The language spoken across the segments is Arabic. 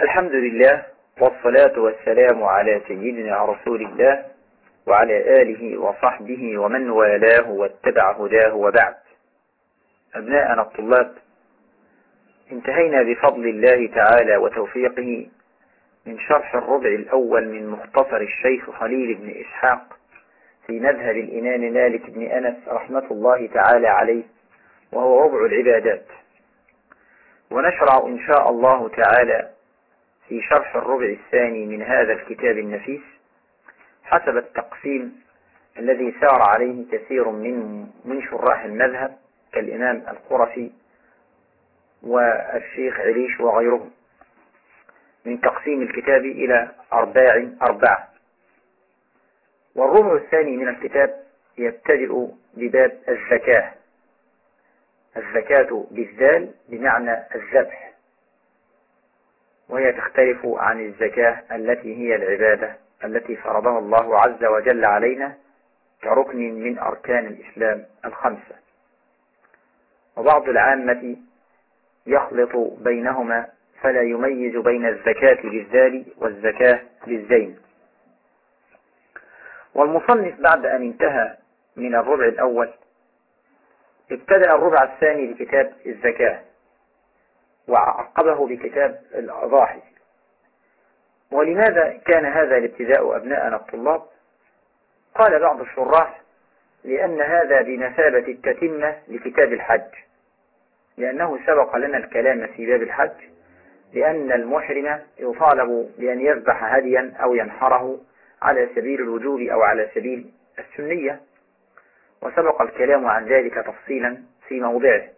الحمد لله والصلاة والسلام على سيدنا رسول الله وعلى آله وصحبه ومن والاه واتبع هداه وبعد. أبناءنا الطلاب انتهينا بفضل الله تعالى وتوفيقه من شرح الربع الأول من مختصر الشيخ خليل بن إسحاق في مذهب الإمام مالك بن أنس رحمة الله تعالى عليه وهو ربع العبادات. ونشرع إن شاء الله تعالى في شرح الربع الثاني من هذا الكتاب النفيس حسب التقسيم الذي سار عليه كثير من من شراح المذهب كالإمام القرفي والشيخ عليش وغيرهم من تقسيم الكتاب إلى أرباع أربعة والربع الثاني من الكتاب يبتدئ بباب الزكاة. الزكاة بالذال بمعنى الذبح. وهي تختلف عن الزكاة التي هي العبادة التي فرضها الله عز وجل علينا كركن من أركان الإسلام الخمسة. وبعض العامة يخلط بينهما فلا يميز بين الزكاة للذال والزكاة للزين. والمصنف بعد أن انتهى من الربع الأول ابتدأ الربع الثاني بكتاب الزكاة. وعقبه بكتاب الأضاحي. ولماذا كان هذا الابتداء أبناءنا الطلاب؟ قال بعض الشراح لأن هذا بمثابة التتمة لكتاب الحج. لأنه سبق لنا الكلام في باب الحج لأن المحرم يطالب بأن يذبح هديا أو ينحره على سبيل الوجوب أو على سبيل السنية. وسبق الكلام عن ذلك تفصيلا في موضعه.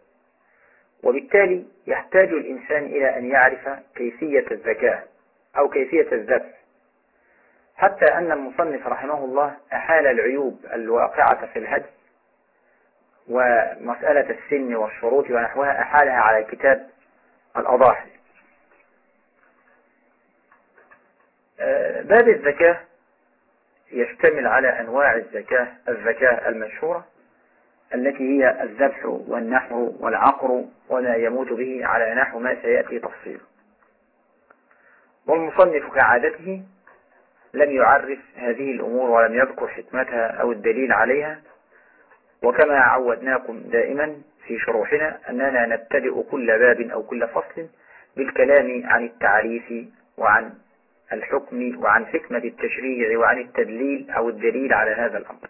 وبالتالي يحتاج الإنسان إلى أن يعرف كيفية الزكاة أو كيفية الذبح حتى أن المصنف رحمه الله أحال العيوب الواقعة في الهدي ومسألة السن والشروط ونحوها أحالها على كتاب الأضاحي. آه، باب الزكاة يشتمل على أنواع الزكاة الزكاة المشهورة. التي هي الذبح والنحر والعقر وما يموت به على نحو ما سيأتي تفصيله والمصنف كعادته لم يعرف هذه الأمور ولم يذكر حكمتها أو الدليل عليها وكما عودناكم دائما في شروحنا أننا نبتدئ كل باب أو كل فصل بالكلام عن التعريف وعن الحكم وعن حكمة التشريع وعن التدليل أو الدليل على هذا الأمر.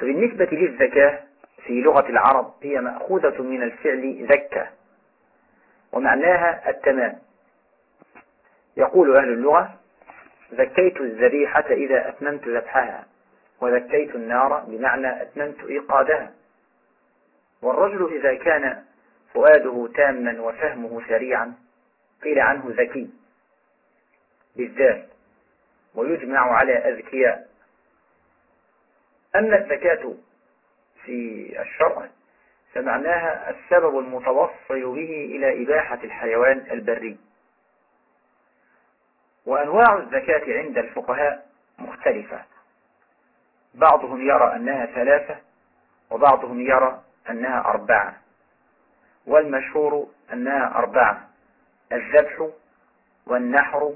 فبالنسبة للزكاة في لغة العرب هي مأخوذة من الفعل زكى ومعناها التمام. يقول أهل اللغة زكيت الذبيحة إذا أتممت ذبحها وذكيت النار بمعنى أتممت إيقادها. والرجل إذا كان فؤاده تاما وفهمه سريعا قيل عنه ذكي بالذات ويجمع على أذكياء. أما الزكاة في الشرع فمعناها السبب المتوصل به إلى إباحة الحيوان البري. وأنواع الزكاة عند الفقهاء مختلفة. بعضهم يرى أنها ثلاثة وبعضهم يرى أنها أربعة. والمشهور أنها أربعة الذبح والنحر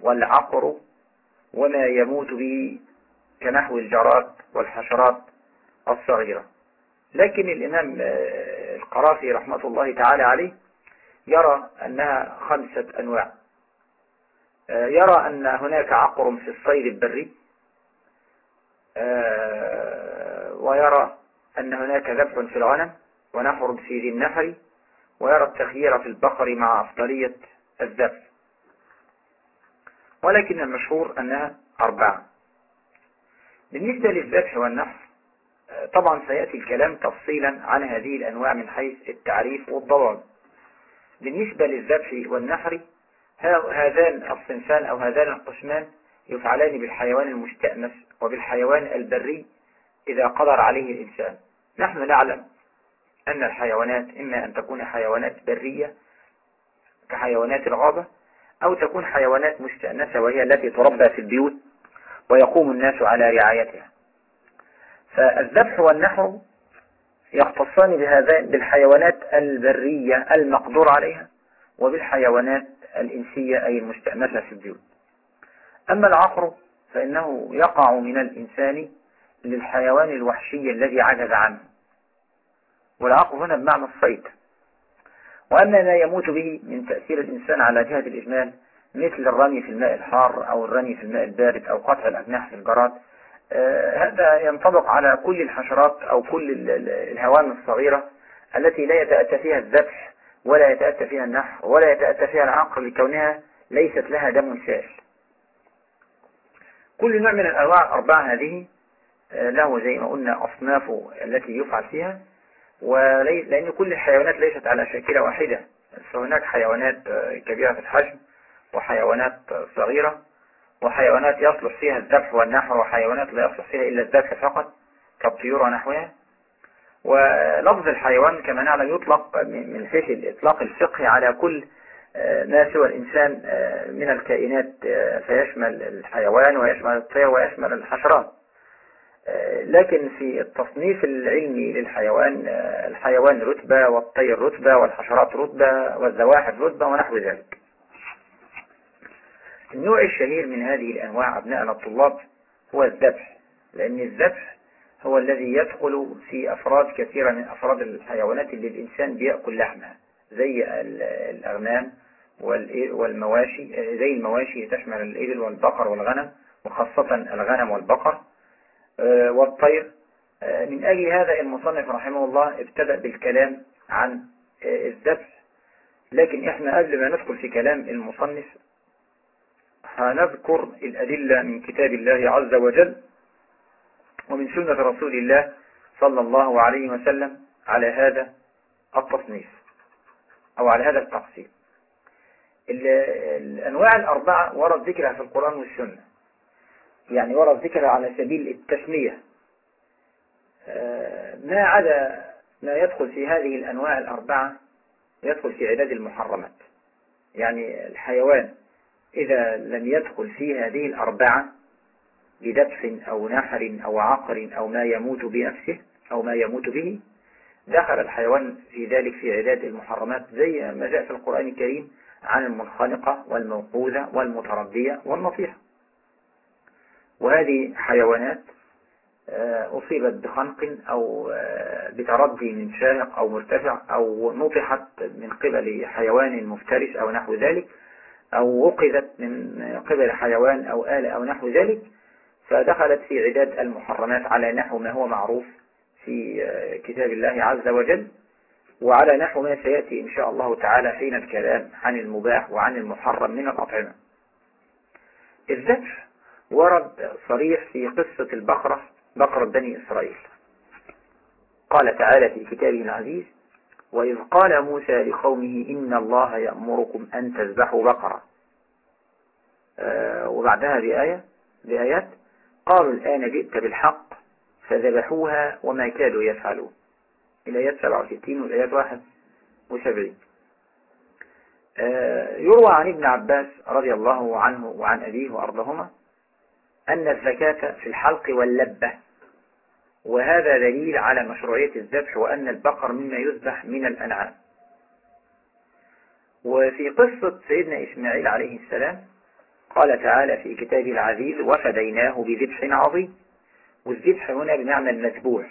والعقر وما يموت به كنحو الجراد والحشرات الصغيرة. لكن الإمام آه، القرافي رحمة الله تعالى عليه يرى أنها خمسة أنواع. آه، يرى أن هناك عقر في الصيد البري آه، ويرى أن هناك ذبح في الغنم ونحر في ذي النفر ويرى التخيير في البقر مع أفضلية الذبح. ولكن المشهور أنها أربعة. بالنسبة للذبح والنحر طبعا سيأتي الكلام تفصيلا عن هذه الأنواع من حيث التعريف والضوابط. بالنسبة للذبح والنحر هذان الصنفان أو هذان القسمان يفعلان بالحيوان المستأنس وبالحيوان البري إذا قدر عليه الإنسان. نحن نعلم أن الحيوانات إما أن تكون حيوانات برية كحيوانات الغابة أو تكون حيوانات مستأنسة وهي التي تربى في البيوت. ويقوم الناس على رعايتها. فالذبح والنحر يختصان بهذين بالحيوانات البرية المقدور عليها وبالحيوانات الإنسية أي المستأنسة في البيوت أما العقر فإنه يقع من الإنسان للحيوان الوحشي الذي عجز عنه. والعقر هنا بمعنى الصيد. وأما ما يموت به من تأثير الإنسان على جهة الإجمال مثل الرمي في الماء الحار أو الرمي في الماء البارد أو قطع الأجناح في الجراد آه، هذا ينطبق على كل الحشرات أو كل الهوام الصغيرة التي لا يتأتى فيها الذبح ولا يتأتى فيها النحر ولا يتأتى فيها العقل لكونها ليست لها دم سائل كل نوع من الأنواع الأربعة هذه آه، له زي ما قلنا أصنافه التي يفعل فيها ولأن كل الحيوانات ليست على شاكلة واحدة فهناك حيوانات آه، كبيرة في الحجم وحيوانات صغيرة وحيوانات يصلح فيها الذبح والنحو وحيوانات لا يصلح فيها إلا الذبح فقط كالطيور ونحوها. ولفظ الحيوان كما نعلم يطلق من حيث الإطلاق الفقهي على كل آه، ما سوى الإنسان آه، من الكائنات آه، فيشمل الحيوان ويشمل الطير ويشمل الحشرات. لكن في التصنيف العلمي للحيوان الحيوان رتبة والطير رتبة والحشرات رتبة والزواحف رتبة ونحو ذلك. النوع الشهير من هذه الأنواع أبناءنا الطلاب هو الذبح لأن الذبح هو الذي يدخل في أفراد كثيرة من أفراد الحيوانات اللي الإنسان بيأكل لحمها زي الأغنام والمواشي زي المواشي تشمل الإبل والبقر والغنم وخاصة الغنم والبقر. آه، والطير. آه، من أجل هذا المصنف رحمه الله ابتدأ بالكلام عن آه، الذبح. لكن إحنا قبل ما ندخل في كلام المصنف هنذكر الأدلة من كتاب الله عز وجل ومن سنة رسول الله صلى الله عليه وسلم على هذا التصنيف أو على هذا التقسيم الأنواع الأربعة ورد ذكرها في القرآن والسنة. يعني ورد ذكرها على سبيل التسمية. آه، ما عدا ما يدخل في هذه الأنواع الأربعة يدخل في عداد المحرمات. يعني الحيوان إذا لم يدخل في هذه الأربعة بدبح أو نحر أو عقر أو ما يموت بنفسه أو ما يموت به دخل الحيوان في ذلك في عداد المحرمات زي ما جاء في القرآن الكريم عن المنخنقة والموقوذة والمتردية والنصيحة. وهذه حيوانات آه، أصيبت بخنق أو آه، بتردي من شاهق أو مرتفع أو نطحت من قبل حيوان مفترس أو نحو ذلك أو وقذت من قبل حيوان أو آلة أو نحو ذلك فدخلت في عداد المحرمات على نحو ما هو معروف في آه، كتاب الله عز وجل. وعلى نحو ما سيأتي إن شاء الله تعالى حين الكلام عن المباح وعن المحرم من الأطعمة. الذبح ورد صريح في قصة البقرة بقرة بني إسرائيل. قال تعالى في كتابه العزيز وإذ قال موسى لقومه إن الله يأمركم أن تذبحوا بقرة. آه وبعدها بآية بآيات قالوا الآن جئت بالحق فذبحوها وما كادوا يفعلون. الآيات 67 والآيات 71 آه يروى عن ابن عباس رضي الله عنه وعن أبيه وأرضهما أن الزكاة في الحلق واللبة وهذا دليل على مشروعية الذبح وأن البقر مما يذبح من الأنعام. وفي قصة سيدنا إسماعيل عليه السلام قال تعالى في كتابه العزيز وفديناه بذبح عظيم والذبح هنا بمعنى المذبوح.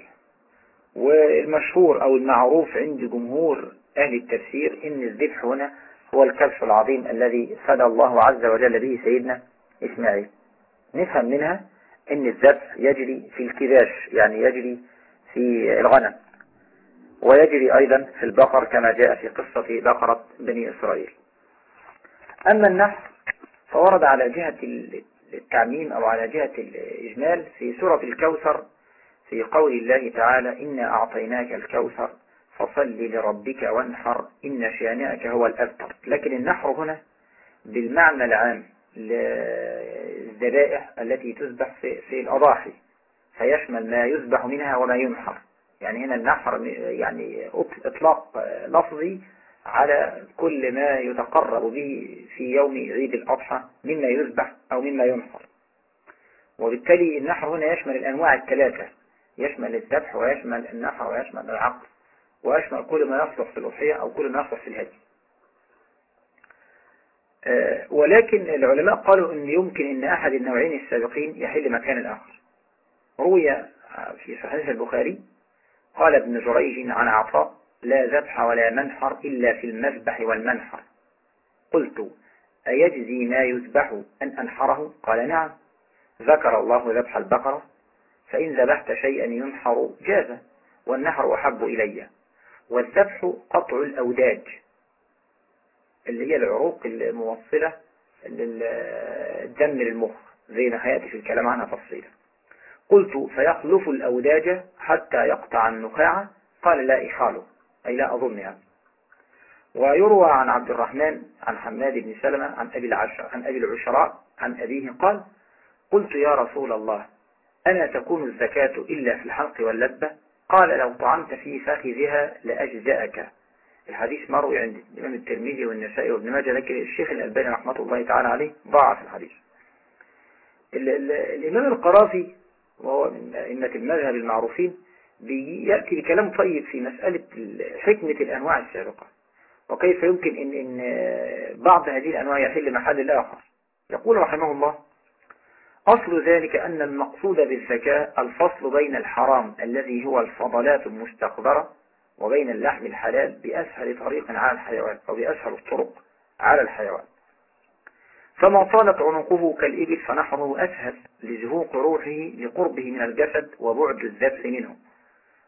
والمشهور أو المعروف عند جمهور أهل التفسير إن الذبح هنا هو الكبش العظيم الذي فدى الله عز وجل به سيدنا إسماعيل. نفهم منها إن الذبح يجري في الكباش يعني يجري في الغنم ويجري أيضا في البقر كما جاء في قصة بقرة بني إسرائيل. أما النحر فورد على جهة التعميم أو على جهة الإجمال في سورة الكوثر في قول الله تعالى إنا أعطيناك الكوثر فصل لربك وانحر إن شانئك هو الأبتر. لكن النحر هنا بالمعنى العام الذبائح التي تذبح في, في الأضاحي فيشمل ما يذبح منها وما ينحر. يعني هنا النحر يعني إطلاق لفظي على كل ما يتقرب به في يوم عيد الأضحى مما يذبح أو مما ينحر. وبالتالي النحر هنا يشمل الأنواع الثلاثة يشمل الذبح ويشمل النحر ويشمل العقل ويشمل كل ما يصلح في الأضحية أو كل ما يصلح في الهدي. ولكن العلماء قالوا إن يمكن إن أحد النوعين السابقين يحل مكان الآخر. روي في صحيح البخاري قال ابن جريج عن عطاء لا ذبح ولا منحر إلا في المذبح والمنحر. قلت أيجزي ما يذبح أن أنحره؟ قال نعم. ذكر الله ذبح البقرة فإن ذبحت شيئا ينحر جاز والنحر أحب إلي والذبح قطع الأوداج. اللي هي العروق الموصلة للدم للمخ زي ما هيأتي في الكلام عنها تفصيلا. قلت فيخلف الأوداج حتى يقطع النخاع؟ قال لا إخاله. أي لا أظن يعني. ويروى عن عبد الرحمن عن حماد بن سلمة عن أبي العشر عن أبي العشراء عن أبيه قال قلت يا رسول الله أنا تكون الزكاة إلا في الحلق واللبة قال لو طعمت في فخذها لأجزأك. الحديث مروي عند الإمام الترمذي والنسائي وابن ماجه لكن الشيخ الألباني رحمة الله تعالى عليه ضاعف الحديث. الإمام القرافي وهو من أئمة المذهب المعروفين بيأتي بكلام طيب في مسألة حكمة الأنواع السابقة. وكيف يمكن إن, إن بعض هذه الأنواع يحل محل الآخر يقول رحمه الله أصل ذلك أن المقصود بالزكاة الفصل بين الحرام الذي هو الفضلات المستقدرة وبين اللحم الحلال بأسهل طريق على الحيوان أو بأسهل الطرق على الحيوان. فما طالت عنقه كالإبل فنحره أسهل لزهوق روحه لقربه من الجسد وبعد الذبح منه.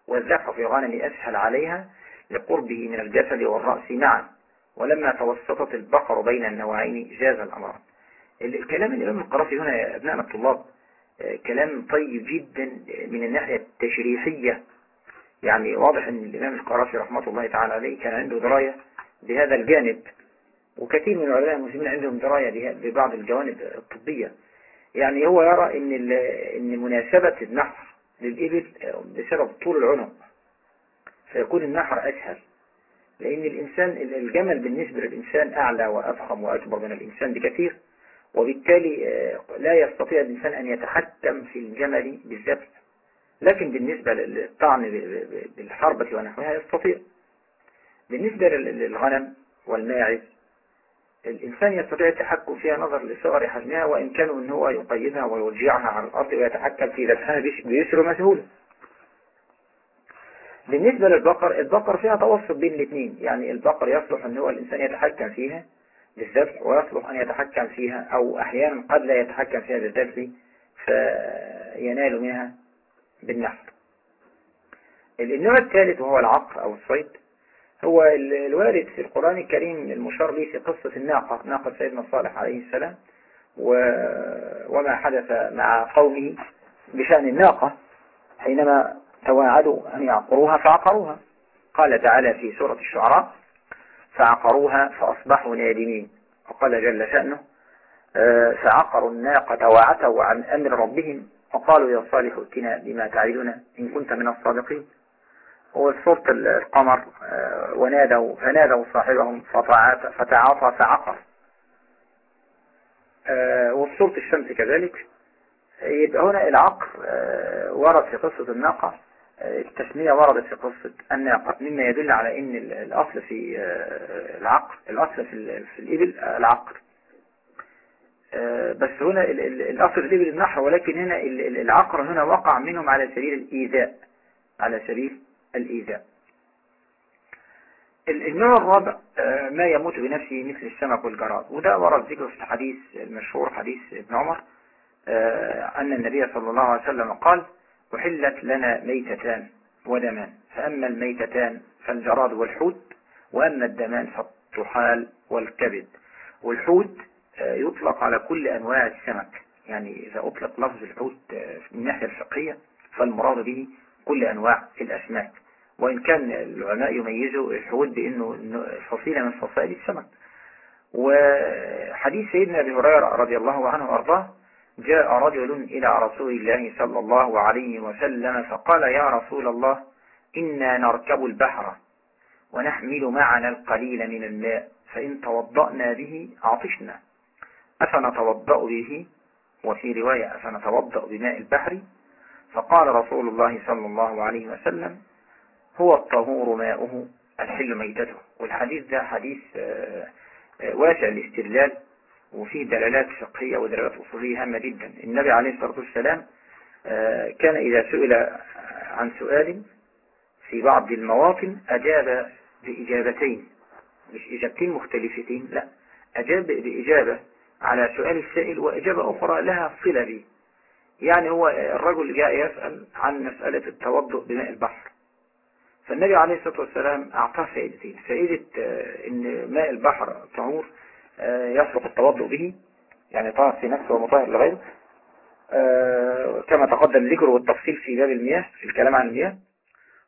والذبح في الغنم أسهل عليها لقربه من الجسد والرأس معا. ولما توسطت البقر بين النوعين جاز الأمر. الكلام الإمام القرافي هنا يا أبناء الطلاب آه، كلام طيب جدا من الناحية التشريحية. يعني واضح أن الإمام القرافي رحمة الله تعالى عليه كان عنده دراية بهذا الجانب وكثير من العلماء المسلمين عندهم دراية ببعض الجوانب الطبية. يعني هو يرى إن إن مناسبة النحر للإبل بسبب طول العنق فيكون النحر أسهل لأن الإنسان الجمل بالنسبة للإنسان أعلى وأفخم وأكبر من الإنسان بكثير وبالتالي آه، لا يستطيع الإنسان أن يتحكم في الجمل بالذبح لكن بالنسبة للطعن بالحربة ونحوها يستطيع. بالنسبة للغنم والماعز الإنسان يستطيع التحكم فيها نظر لصغر حجمها وإن كانوا أن هو يقيدها ويرجعها على الأرض ويتحكم في ذبحها بيسر مسهولة بالنسبة للبقر البقر فيها توسط بين الاثنين. يعني البقر يصلح أن هو الإنسان يتحكم فيها بالذبح ويصلح أن يتحكم فيها أو أحيانا قد لا يتحكم فيها بالذبح فينال منها بالنحر النوع الثالث وهو العقر أو الصيد هو الوارد في القرآن الكريم المشار به في قصة الناقة ناقة سيدنا صالح عليه السلام وما حدث مع قومه بشأن الناقة حينما تواعدوا أن يعقروها فعقروها. قال تعالى في سورة الشعراء فعقروها فأصبحوا نادمين وقال جل شأنه آه، فعقروا الناقة وعتوا عن أمر ربهم وقالوا يا صالح ائتنا بما تعدنا إن كنت من الصادقين. وسورة القمر آه، ونادوا فنادوا صاحبهم فتعاطى فعقر. آه، وسورة الشمس كذلك. يبقى هنا العقر آه، ورد في قصة الناقة. التسمية وردت في قصة الناقة مما يدل على إن الأصل في العقر الأصل في, الإبل العقر. بس هنا الأصل في النحر ولكن هنا العقر هنا وقع منهم على سبيل الإيذاء على سبيل الإيذاء. النوع الرابع آه، ما يموت بنفسه مثل السمك والجراد. وده ورد ذكر في الحديث المشهور حديث ابن عمر آه، أن النبي صلى الله عليه وسلم قال أحلت لنا ميتتان ودمان فأما الميتتان فالجراد والحوت وأما الدمان فالطحال والكبد. والحوت آه، يطلق على كل أنواع السمك. يعني إذا أطلق لفظ الحوت من الناحية الفقهية فالمراد به كل أنواع الأسماك. وإن كان العلماء يميزوا الحوت بأنه فصيلة من فصائل السمك. وحديث سيدنا أبي هريرة رضي الله عنه وأرضاه جاء رجل إلى رسول الله صلى الله عليه وسلم فقال يا رسول الله إنا نركب البحر ونحمل معنا القليل من الماء فإن توضأنا به عطشنا أفنتوضأ به؟ وفي رواية أفنتوضأ بماء البحر؟ فقال رسول الله صلى الله عليه وسلم هو الطهور ماؤه الحل ميتته. والحديث ده حديث آه، واسع الاستدلال وفيه دلالات فقهية ودلالات أصولية هامة جدا. النبي عليه الصلاة والسلام كان إذا سئل عن سؤال في بعض المواطن أجاب بإجابتين. مش إجابتين مختلفتين لا. أجاب بإجابة على سؤال السائل وإجابة أخرى لها صلة به يعني هو الرجل جاء يسأل عن مسألة التوضؤ بماء البحر. فالنبي عليه الصلاة والسلام أعطاه فائدتين. فائدة إن ماء البحر طهور يصلح التوضؤ به يعني طهر في نفسه ومطهر لغيره كما تقدم ذكره والتفصيل في باب المياه في الكلام عن المياه.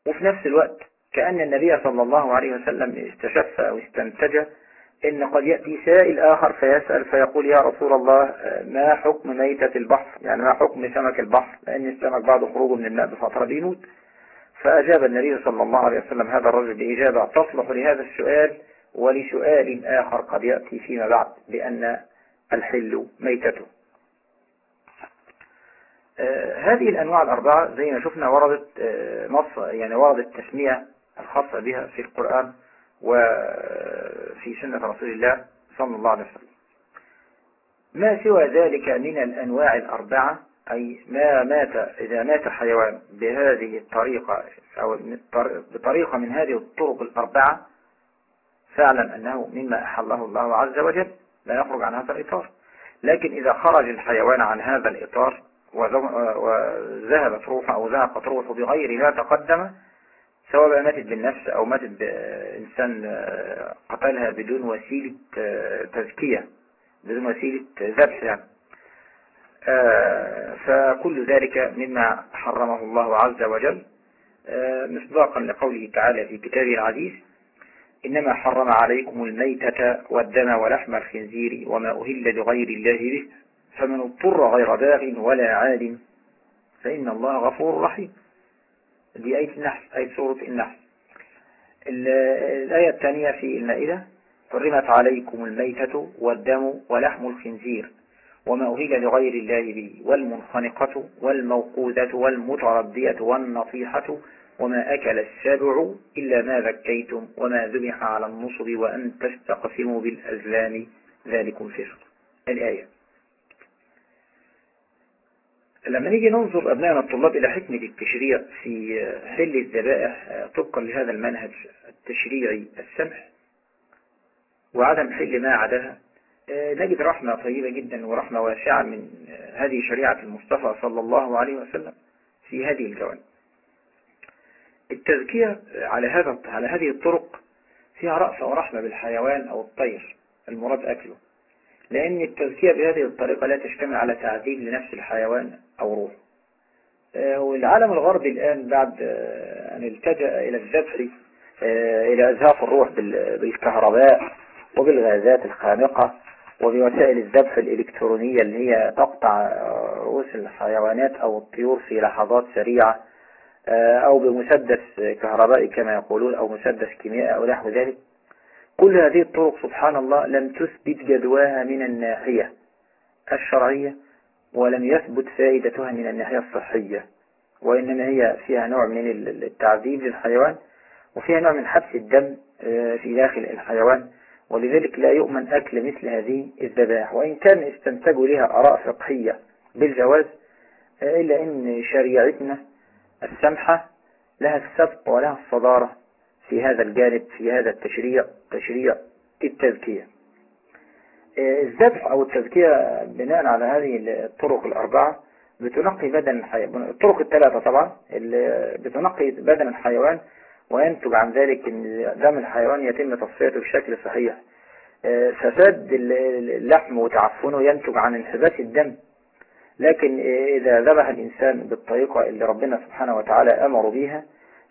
وفي نفس الوقت كأن النبي صلى الله عليه وسلم استشف أو استنتج إن قد يأتي سائل آخر فيسأل فيقول يا رسول الله ما حكم ميتة البحر؟ يعني ما حكم سمك البحر؟ لأن السمك بعد خروجه من الماء بفترة بيموت. فأجاب النبي صلى الله عليه وسلم هذا الرجل بإجابة تصلح لهذا السؤال ولسؤال آخر قد يأتي فيما بعد بأن الحل ميتته. آه هذه الأنواع الأربعة زي ما شفنا وردت آه نص يعني وردت تسمية الخاصة بها في القرآن. وفي سنة رسول الله صلى الله عليه وسلم. ما سوى ذلك من الأنواع الأربعة؟ أي ما مات إذا مات حيوان بهذه الطريقة أو بطريقة من هذه الطرق الأربعة فاعلم أنه مما أحله الله عز وجل لا يخرج عن هذا الإطار. لكن إذا خرج الحيوان عن هذا الإطار وذهبت روحه أو ذهبت روحه بغير ما تقدم سواء ماتت بالنفس أو ماتت بإنسان قتلها بدون وسيلة تزكية بدون وسيلة ذبح يعني. فكل ذلك مما حرمه الله عز وجل. مصداقا لقوله تعالى في كتابه العزيز إنما حرم عليكم الميتة والدم ولحم الخنزير وما أهل لغير الله به فمن اضطر غير باغ ولا عاد فإن الله غفور رحيم. دي آية النحل آية سورة النحل. الآية الثانية في المائدة حرمت عليكم الميتة والدم ولحم الخنزير وما أهل لغير الله به والمنخنقة والموقوذة والمتردية والنصيحة وما أكل السبع إلا ما ذكيتم وما ذبح على النصب وأن تستقسموا بالأزلام. ذلكم فسق الآية. لما نيجي ننظر أبنائنا الطلاب إلى حكمة التشريع في حل الذبائح طبقا لهذا المنهج التشريعي السمح وعدم حل ما عداها نجد رحمة طيبة جدا ورحمة واسعة من هذه شريعة المصطفى صلى الله عليه وسلم في هذه الجوانب. التزكية على هذا على هذه الطرق فيها رأفة ورحمة بالحيوان أو الطير المراد أكله. لأن التزكية بهذه الطريقة لا تشتمل على تعذيب لنفس الحيوان أو روح. والعالم الغربي الآن بعد أن التجأ إلى الذبح إلى إزهاق الروح بالكهرباء وبالغازات الخانقة وبوسائل الذبح الإلكترونية اللي هي تقطع رؤوس الحيوانات أو الطيور في لحظات سريعة أو بمسدس كهربائي كما يقولون أو مسدس كيميائي أو نحو ذلك. كل هذه الطرق سبحان الله لم تثبت جدواها من الناحية الشرعية ولم يثبت فائدتها من الناحية الصحية وإنما هي فيها نوع من التعذيب للحيوان وفيها نوع من حبس الدم في داخل الحيوان ولذلك لا يؤمن أكل مثل هذه الذبائح وإن كان استنتجوا لها آراء فقهية بالجواز إلا أن شريعتنا السمحة لها السبق ولها الصدارة. في هذا الجانب في هذا التشريع تشريع التزكية. الذبح أو التزكية بناء على هذه الطرق الأربعة بتنقي بدن الحيوان الطرق الثلاثة طبعا اللي بتنقي بدن الحيوان وينتج عن ذلك إن دم الحيوان يتم تصفيته بشكل صحيح. فساد اللحم وتعفنه ينتج عن انحباس الدم. لكن إذا ذبح الإنسان بالطريقة اللي ربنا سبحانه وتعالى أمر بها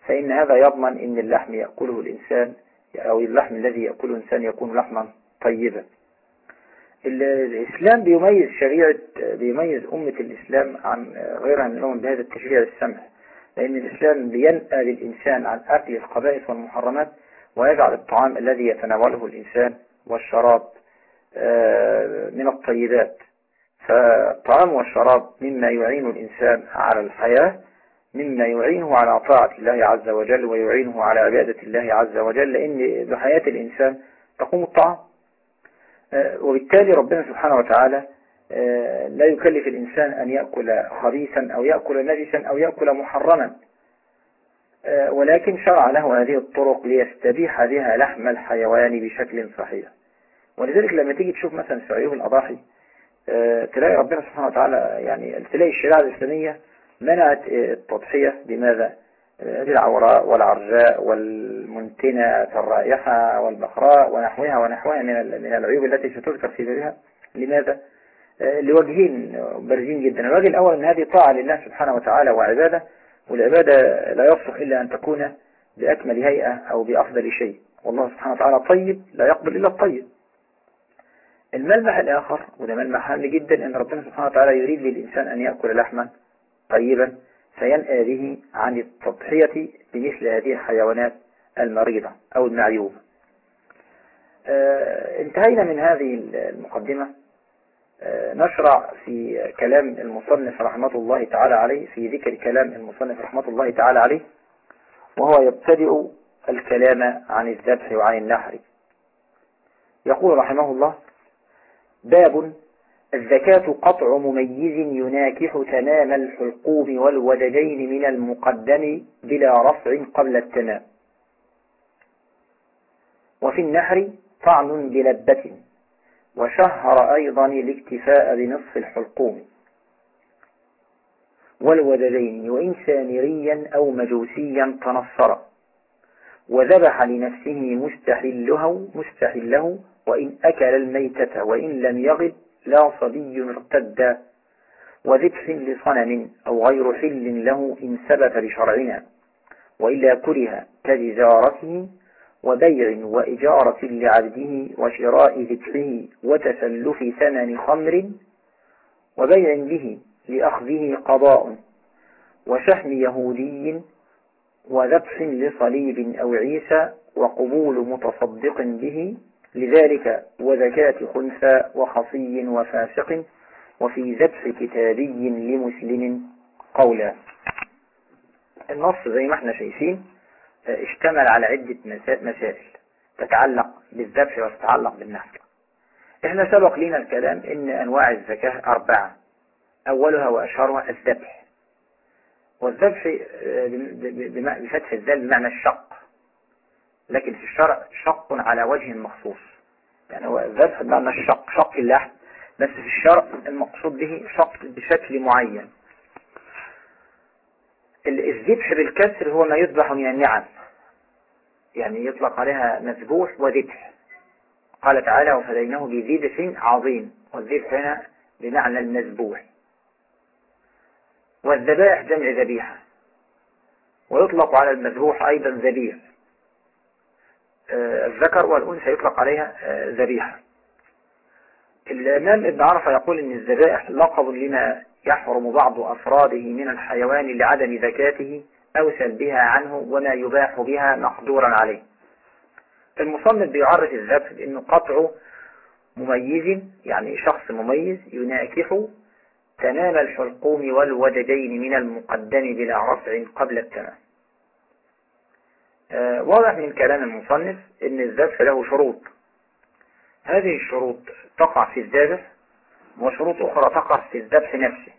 فإن هذا يضمن أن اللحم يأكله الإنسان أو اللحم الذي يأكله الإنسان يكون لحما طيبا. الإسلام بيميز شريعة بيميز أمة الإسلام عن غيرها من الأمم بهذا التشريع السمح لأن الإسلام بينأى للإنسان عن أكل الخبائث والمحرمات ويجعل الطعام الذي يتناوله الإنسان والشراب من الطيبات. فالطعام والشراب مما يعين الإنسان على الحياة مما يعينه على طاعة الله عز وجل ويعينه على عبادة الله عز وجل لأن بحياة الإنسان تقوم الطعام. وبالتالي ربنا سبحانه وتعالى لا يكلف الإنسان أن يأكل خبيثا أو يأكل نجسا أو يأكل محرما. ولكن شرع له هذه الطرق ليستبيح بها لحم الحيوان بشكل صحيح. ولذلك لما تيجي تشوف مثلا في الأضاحي تلاقي ربنا سبحانه وتعالى يعني تلاقي الشريعة الإسلامية منعت التضحية. بماذا بالعوراء والعرجاء والمنتنة الرائحة والبخراء ونحوها ونحوها من من العيوب التي ستذكر في بابها. لماذا؟ لوجهين بارزين جدا. الوجه الأول أن هذه طاعة لله سبحانه وتعالى وعبادة والعبادة لا يصلح إلا أن تكون بأكمل هيئة أو بأفضل شيء. والله سبحانه وتعالى طيب لا يقبل إلا الطيب. الملمح الآخر وده ملمح هام جدا أن ربنا سبحانه وتعالى يريد للإنسان أن يأكل لحما طيبا فينأى به عن التضحية بمثل هذه الحيوانات المريضة أو المعيوبة. آه انتهينا من هذه المقدمة. آه نشرع في كلام المصنف رحمة الله تعالى عليه في ذكر كلام المصنف رحمة الله تعالى عليه وهو يبتدئ الكلام عن الذبح وعن النحر. يقول رحمه الله باب الزكاة قطع مميز يناكح تمام الحلقوم والودجين من المقدم بلا رفع قبل التمام. وفي النحر طعن بلبة وشهر أيضا الاكتفاء بنصف الحلقوم. والودجين وإن سامريا أو مجوسيا تنصر وذبح لنفسه مستحله مستحله وإن أكل الميتة وإن لم يغب لا صبي ارتد وذبح لصنم أو غير حل له إن ثبت بشرعنا وإلا كره كجزارته وبيع وإجارة لعبده وشراء ذبحه وتسلف ثمن خمر وبيع به لأخذه قضاء وشحم يهودي وذبح لصليب أو عيسى وقبول متصدق به لذلك وزكاة خنثى وخصي وفاسق وفي ذبح كتابي لمسلم قولا. النص زي ما إحنا شايفين اشتمل على عدة مسائل تتعلق بالذبح وتتعلق بالنحل إحنا سبق لنا الكلام إن أنواع الزكاة أربعة. أولها وأشهرها الذبح. والذبح بفتح الذال بمعنى الشق. لكن في الشرع شق على وجه مخصوص. يعني هو الذبح بمعنى الشق شق اللحم بس في الشرع المقصود به شق بشكل معين. الذبح بالكسر هو ما يذبح من النعم. يعني يطلق عليها مذبوح وذبح. قال تعالى وفديناه بذبح عظيم والذبح هنا بمعنى المذبوح. والذبائح جمع ذبيحة. ويطلق على المذبوح أيضا ذبيح. الذكر والأنثى يطلق عليها ذبيحة. الإمام ابن عرفة يقول إن الذبائح لقب لما يحرم بعض أفراده من الحيوان لعدم ذكاته أو سلبها عنه وما يباح بها مقدورا عليه. المصنف بيعرف الذبح بأنه قطع مميز يعني شخص مميز يناكح تمام الحلقوم والودجين من المقدم بلا رفع قبل التمام. آه واضح من كلام المصنف إن الذبح له شروط. هذه الشروط تقع في الذبح وشروط أخرى تقع في الذبح نفسه.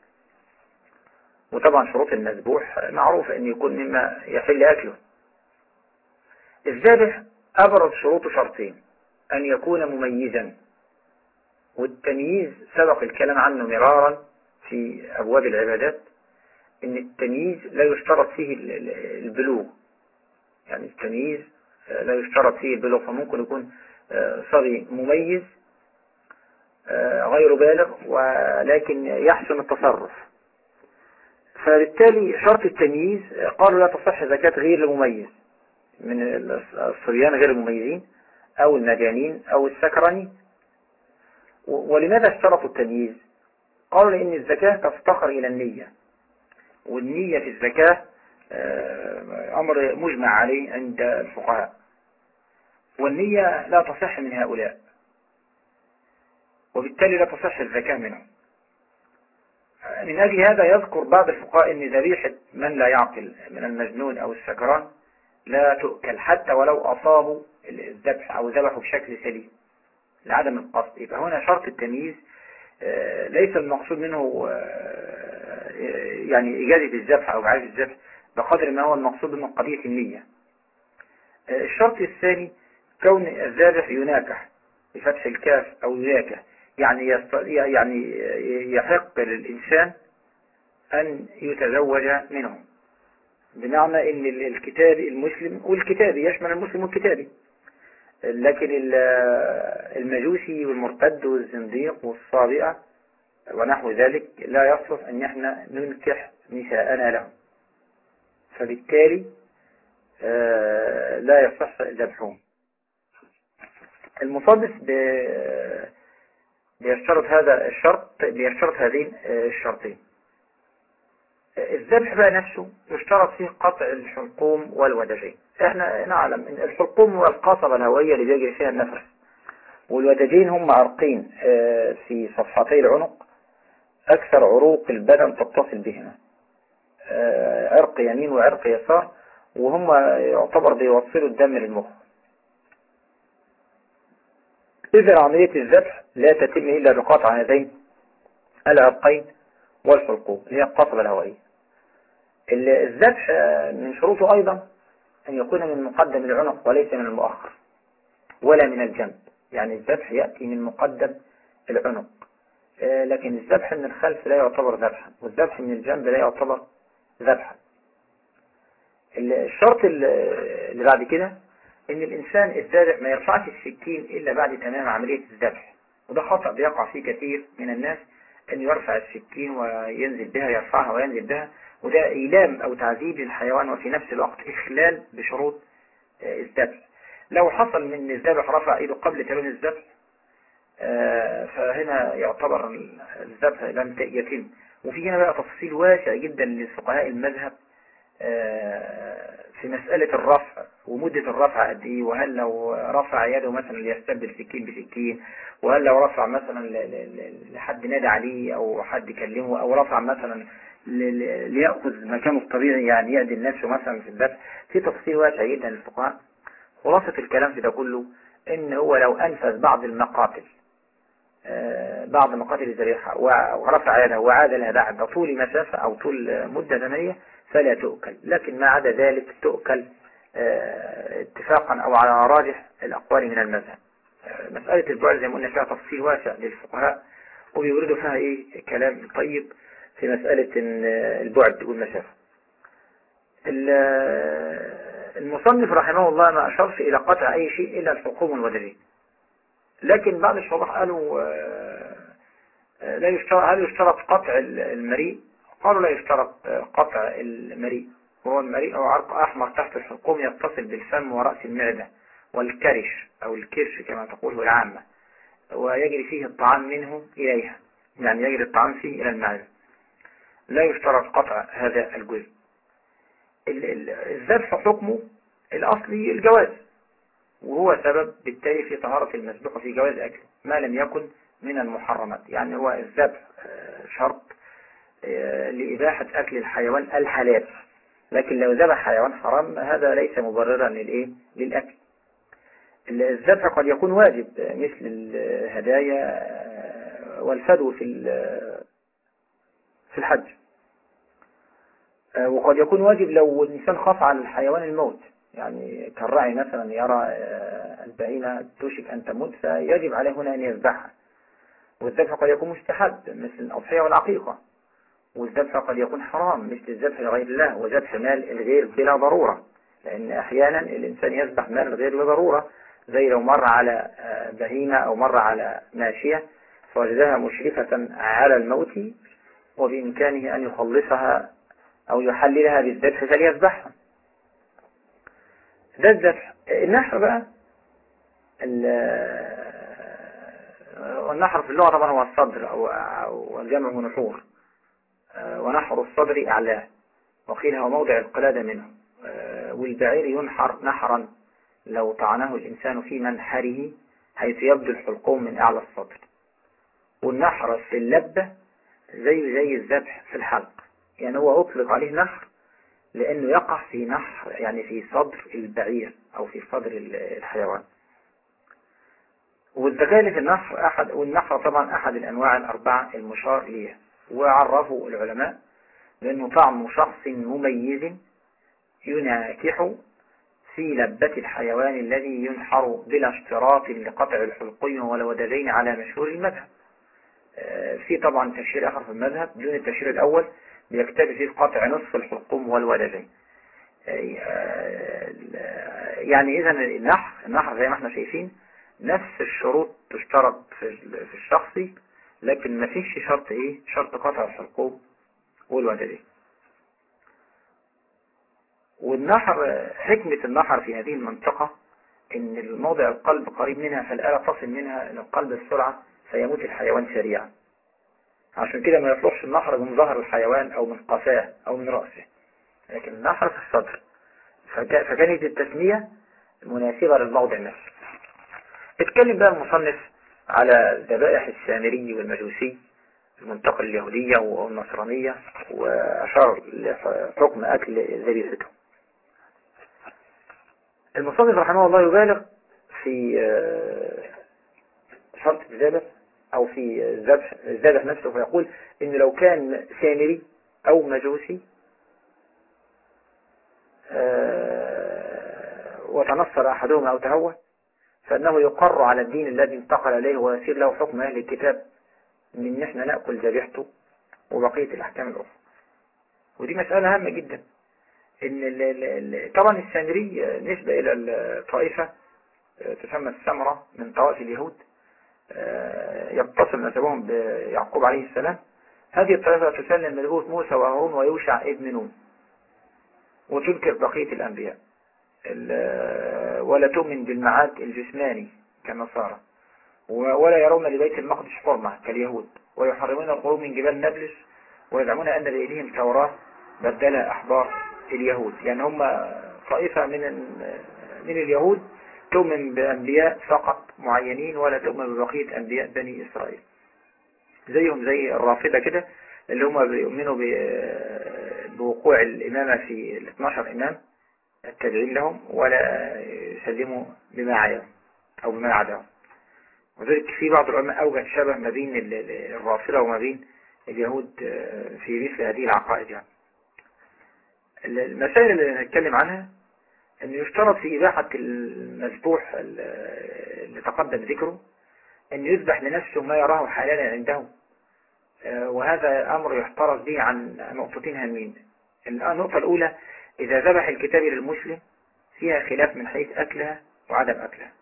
وطبعا شروط المذبوح معروف إن يكون مما يحل أكله. الذبح أبرز شروط شرطين أن يكون مميزا. والتمييز سبق الكلام عنه مرارا في أبواب العبادات إن التمييز لا يشترط فيه البلوغ. يعني التمييز لا يشترط فيه البلوغ فممكن يكون صبي مميز غير بالغ ولكن يحسن التصرف. فبالتالي شرط التمييز قالوا لا تصح زكاة غير المميز من الصبيان غير المميزين أو المجانين أو السكرانين ولماذا اشترطوا التمييز؟ قالوا لأن الزكاة تفتقر إلى النية والنية في الزكاة أمر مجمع عليه عند الفقهاء. والنية لا تصح من هؤلاء. وبالتالي لا تصح الزكاة منهم. من أجل هذا يذكر بعض الفقهاء أن ذبيحة من لا يعقل من المجنون أو السكران لا تؤكل حتى ولو أصابوا الذبح أو ذبحوا بشكل سليم لعدم القصد. يبقى هنا شرط التمييز ليس المقصود منه يعني إجازة الذبح أو إعادة الذبح بقدر ما هو المقصود من قضية النية. الشرط الثاني كون الذابح يناكح بفتح الكاف أو يناكح يعني يعني يحق للإنسان أن يتزوج منه. بمعنى أن الكتابي المسلم والكتابي يشمل المسلم والكتابي. لكن المجوسي والمرتد والزنديق والصابئة ونحو ذلك لا يصلح أن إحنا ننكح نساءنا لهم. فبالتالي آه، لا يصح ذبحهم المصادف بيشترط هذا الشرط بيشترط هذين الشرطين. الذبح بقى نفسه يشترط فيه قطع الحلقوم والودجين. إحنا نعلم إن الحلقوم هو القصبة الهوية اللي بيجري فيها النفس والودجين هم عرقين آه، في صفحتي العنق أكثر عروق البدن تتصل بهما. عرق يمين وعرق يسار وهم يعتبر بيوصلوا الدم للمخ. إذا عملية الذبح لا تتم إلا بقطع هذين العرقين والحلقوم اللي هي القصبة الهوائية الذبح من شروطه أيضا أن يكون من مقدم العنق وليس من المؤخر ولا من الجنب. يعني الذبح يأتي من مقدم العنق. لكن الذبح من الخلف لا يعتبر ذبحا والذبح من الجنب لا يعتبر ذبحا الشرط اللي بعد كده إن الإنسان الذابح ما يرفعش السكين إلا بعد تمام عملية الذبح. وده خطأ بيقع فيه كثير من الناس إن يرفع السكين وينزل بها يرفعها وينزل بها. وده إيلام أو تعذيب للحيوان وفي نفس الوقت إخلال بشروط آه، الذبح. لو حصل من الذبح رفع إيده قبل تمام الذبح آه، فهنا يعتبر الذبح لم يتم. وفي هنا بقى تفصيل واسع جدا لفقهاء المذهب آه، في مسألة الرفع ومدة الرفع قد إيه وهل لو رفع يده مثلا ليستبدل سكين بسكين وهل لو رفع مثلا لحد نادى عليه أو حد كلمه أو رفع مثلا ليأخذ مكانه الطبيعي يعني يأذن نفسه مثلا في البث. في تفصيل واسع جدا للفقهاء. خلاصة الكلام في ده كله إن هو لو أنفذ بعض المقاتل بعض مقاتل الذريحة ورفع يده وعاد لها بعد طول مسافة أو طول مدة زمنية فلا تؤكل. لكن ما عدا ذلك تؤكل آه، اتفاقا أو على راجح الأقوال من المذهب. آه، مسألة البعد زي ما قلنا فيها تفصيل واسع للفقهاء وبيوردوا فيها إيه؟ كلام طيب في مسألة البعد والمسافة. المصنف رحمه الله ما أشرش إلى قطع أي شيء إلا الحكوم الودري لكن بعض الشرح قالوا آه، لا يشترط هل يشترط قطع المريء؟ قالوا لا يشترط قطع المريء. وهو المريء هو عرق أحمر تحت الحلقوم يتصل بالفم ورأس المعدة والكرش أو الكرش كما تقوله العامة ويجري فيه الطعام منه إليها. يعني يجري الطعام فيه إلى المعدة. لا يشترط قطع هذا الجزء. الذبح حكمه الأصلي الجواز. وهو سبب بالتالي في طهارة المسبوق في جواز أكله ما لم يكن من المحرمات. يعني هو الذبح آه، شرط آه، لإباحة أكل الحيوان الحلال. لكن لو ذبح حيوان حرام هذا ليس مبررا للإيه؟ للأكل. الذبح قد يكون واجب مثل الهدايا آه، والفدو في في الحج. آه، وقد يكون واجب لو الإنسان خاف على الحيوان الموت. يعني كالراعي مثلا يرى البعينة توشك أن تموت فيجب عليه هنا أن يذبحها والذبح قد يكون مستحب مثل الأضحية والعقيقة. والذبح قد يكون حرام مثل الذبح لغير الله وذبح مال الغير بلا ضرورة. لأن أحيانا الإنسان يذبح مال الغير لضرورة زي لو مر على آه، بهيمة أو مر على ماشية فوجدها مشرفة على الموت وبإمكانه أن يخلصها أو يحللها بالذبح فليذبحها. ده الذبح النحر بقى والنحر في اللغة طبعا هو الصدر أو الجمع نحور آه، ونحر الصدر أعلاه وقيل هو موضع القلادة منه. آه، والبعير ينحر نحرا لو طعنه الإنسان في منحره حيث يبدو الحلقوم من أعلى الصدر والنحر في اللبة زي زي الذبح في الحلق. يعني هو أطلق عليه نحر لأنه يقع في نحر يعني في صدر البعير أو في صدر الحيوان. والزكاة في النحر أحد والنحر طبعا أحد الأنواع الأربعة المشار إليها وعرفوا العلماء بأنه طعم شخص مميز يناكح في لبة الحيوان الذي ينحر بلا اشتراط لقطع الحلقين والودجين على مشهور المذهب. آه، في طبعا تفسير آخر في المذهب دون التفسير الأول بيكتفي فيه قطع نصف الحلقوم والودجين آه، يعني إذا النحر النحر زي ما إحنا شايفين نفس الشروط تشترط في الشخصي لكن ما فيش شرط إيه؟ شرط قطع الحلقوم والودجين والنحر حكمة النحر في هذه المنطقة إن الموضع القلب قريب منها فالآلة تصل منها إلى القلب بسرعة فيموت الحيوان سريعا. عشان كده ما يطلقش النحر من ظهر الحيوان أو من قفاه أو من رأسه. لكن النحر في الصدر. فكانت التسمية مناسبة للموضع نفسه. اتكلم بقى المصنف على ذبائح السامري والمجوسي المنطقة اليهودية والنصرانية وأشار لحكم أكل ذبيحتهم. المصنف رحمه الله يبالغ في آه، شرط الذبح أو في الذبح الذبح نفسه فيقول إن لو كان سامري أو مجوسي آه، وتنصر أحدهما أو تهوى فأنه يقر على الدين الذي انتقل إليه ويصير له حكم أهل الكتاب من إن إحنا نأكل ذبيحته وبقية الأحكام الأخرى. ودي مسألة هامة جدا. إن طبعا السامري نسبة إلى الطائفة آه، تسمى السمرة من طوائف اليهود. يتصل نسبهم بيعقوب عليه السلام. هذه الطائفة تسلم ملبوس موسى وهارون ويوشع ابن نون وتنكر بقية الأنبياء. ولا تؤمن بالمعاد الجسماني كالنصارى ولا يرون لبيت المقدس حرمة كاليهود ويحرمون القلوب من جبال نابلس ويزعمون أن بإيديهم توراة بدلها أحبار اليهود. يعني هم طائفة من من اليهود تؤمن بأنبياء فقط معينين ولا تؤمن ببقية أنبياء بني إسرائيل. زيهم زي الرافضة كده اللي هم بيؤمنوا بوقوع الإمامة في ال 12 إمام التابعين لهم ولا يسلموا بما عياهم أو بما عداهم. وذلك في بعض العلماء أوجد شبه ما بين الرافضة وما بين اليهود في مثل هذه العقائد يعني. المسائل اللي نتكلم عنها أن يشترط في إباحة المذبوح اللي تقدم ذكره أن يذبح لنفسه ما يراه حلالا عنده آه، وهذا أمر يحترز به عن نقطتين هامين. النقطة الأولى إذا ذبح الكتاب للمسلم فيها خلاف من حيث أكلها وعدم أكلها.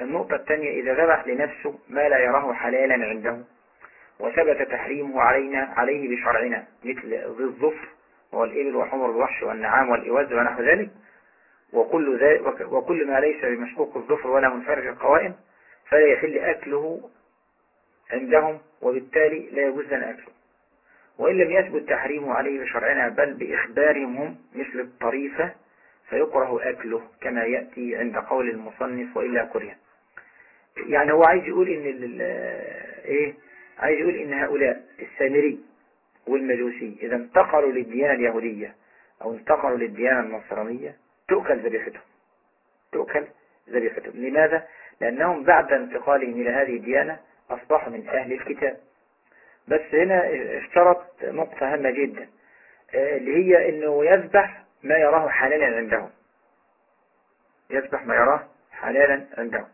النقطة الثانية إذا ذبح لنفسه ما لا يراه حلالا عنده وثبت تحريمه علينا عليه بشرعنا مثل ذي الظفر والإبل وحمر الوحش والنعام والإوز ونحو ذلك وكل, ذلك وكل ما ليس بمشقوق الظفر ولا منفرج القوائم فلا يحل أكله عندهم وبالتالي لا يجوز لنا أكله. وإن لم يثبت تحريمه عليه بشرعنا بل بإخبارهم هم مثل الطريفة فيكره أكله كما يأتي عند قول المصنف وإلا كره. يعني هو عايز يقول إن إيه؟ عايز يقول إن هؤلاء السامري والمجوسي إذا انتقلوا للديانة اليهودية أو انتقلوا للديانة النصرانية تؤكل ذبيحتهم تؤكل ذبيحتهم لماذا؟ لأنهم بعد انتقالهم إلى هذه الديانة أصبحوا من أهل الكتاب. بس هنا اشترط نقطة هامة جدا اللي هي أنه يذبح ما يراه حلالا عندهم. يذبح ما يراه حلالا عندهم.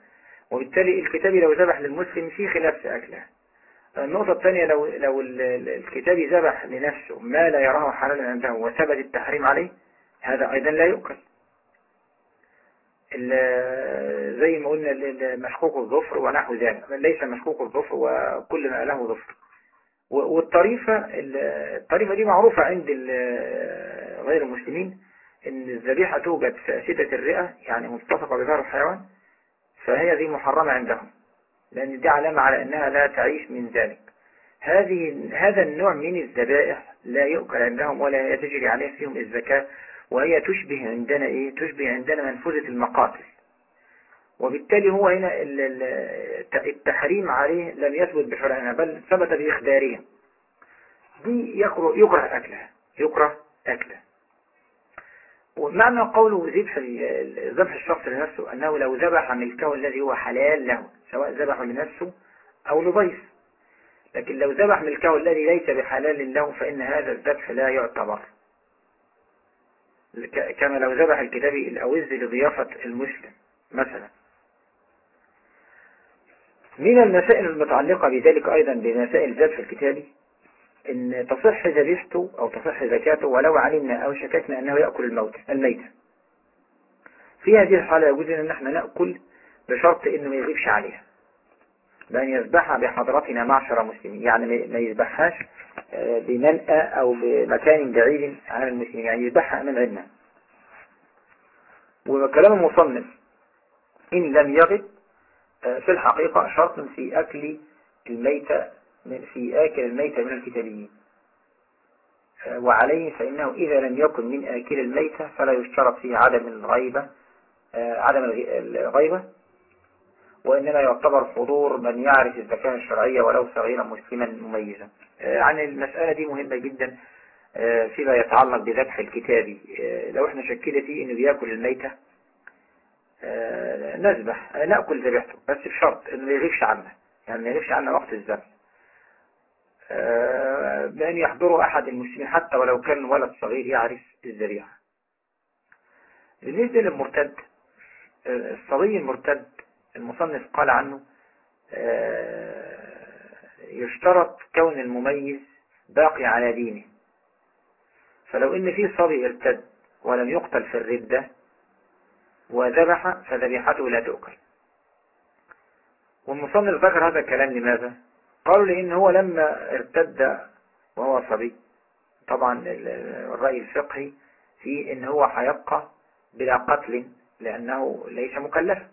وبالتالي الكتاب لو ذبح للمسلم في خلاف في أكله. النقطة الثانية لو, لو الكتاب ذبح لنفسه ما لا يراه حلالا عنده وثبت التحريم عليه هذا أيضا لا يؤكل. زي ما قلنا مشكوك الظفر ونحو ذلك. ليس مشكوك الظفر وكل ما له ظفر. والطريفة الطريفة دي معروفة عند غير المسلمين إن الذبيحة توجد فاسدة الرئة يعني ملتصقة بظهر الحيوان فهي دي محرمة عندهم لأن دي علامة على أنها لا تعيش من ذلك. هذه هذا النوع من الذبائح لا يؤكل عندهم ولا تجري عليه فيهم الزكاة وهي تشبه عندنا إيه؟ تشبه عندنا منفوذة المقاتل. وبالتالي هو هنا التحريم عليه لم يثبت بحرانها بل ثبت بإخبارهم دي يكره أكلها يكره أكلها. ومعنى قوله ذبح ذبح الشخص لنفسه أنه لو ذبح ملكه الذي هو حلال له سواء ذبحه لنفسه أو لضيف. لكن لو ذبح ملكه الذي ليس بحلال له فإن هذا الذبح لا يعتبر. كما لو ذبح الكتابي الأوز لضيافة المسلم مثلا. من المسائل المتعلقة بذلك أيضا بمسائل ذبح الكتابي إن تصح ذبيحته أو تصح زكاته ولو علمنا أو شككنا أنه يأكل الموت الميت. في هذه الحالة يجوز أن إحنا نأكل بشرط إنه ما يغيبش عليها. بأن يذبحها بحضرتنا معشر مسلمين يعني ما يذبحهاش بمنأى أو بمكان بعيد عن المسلمين يعني يذبحها امام عنا وكلام المصنف إن لم يغب آه، في الحقيقة شرط في أكل الميتة في آكل الميتة من الكتابيين. وعليه فإنه إذا لم يكن من آكل الميتة فلا يشترط فيه عدم الغيبة آه، عدم الغيبة. وإنما يعتبر حضور من يعرف الزكاة الشرعية ولو صغيرا مسلما مميزا. يعني المسألة دي مهمة جدا آه، فيما يتعلق بذبح الكتابي لو إحنا شكينا فيه إنه بيأكل الميتة نذبح نأكل ذبيحته بس بشرط إنه ما يغيبش عنا يعني ما يغيبش عنا وقت الذبح. آه، بأن يحضروا أحد المسلمين حتى ولو كان ولد صغير يعرف الذريعة بالنسبة للمرتد آه، الصبي المرتد المصنف قال عنه آه، يشترط كون المميز باقي على دينه. فلو إن في صبي ارتد ولم يقتل في الردة وذبح فذبيحته لا تؤكل. والمصنف ذكر هذا الكلام لماذا؟ قالوا لأن هو لما ارتد وهو صبي طبعا الرأي الفقهي في إن هو هيبقى بلا قتل لأنه ليس مكلفا.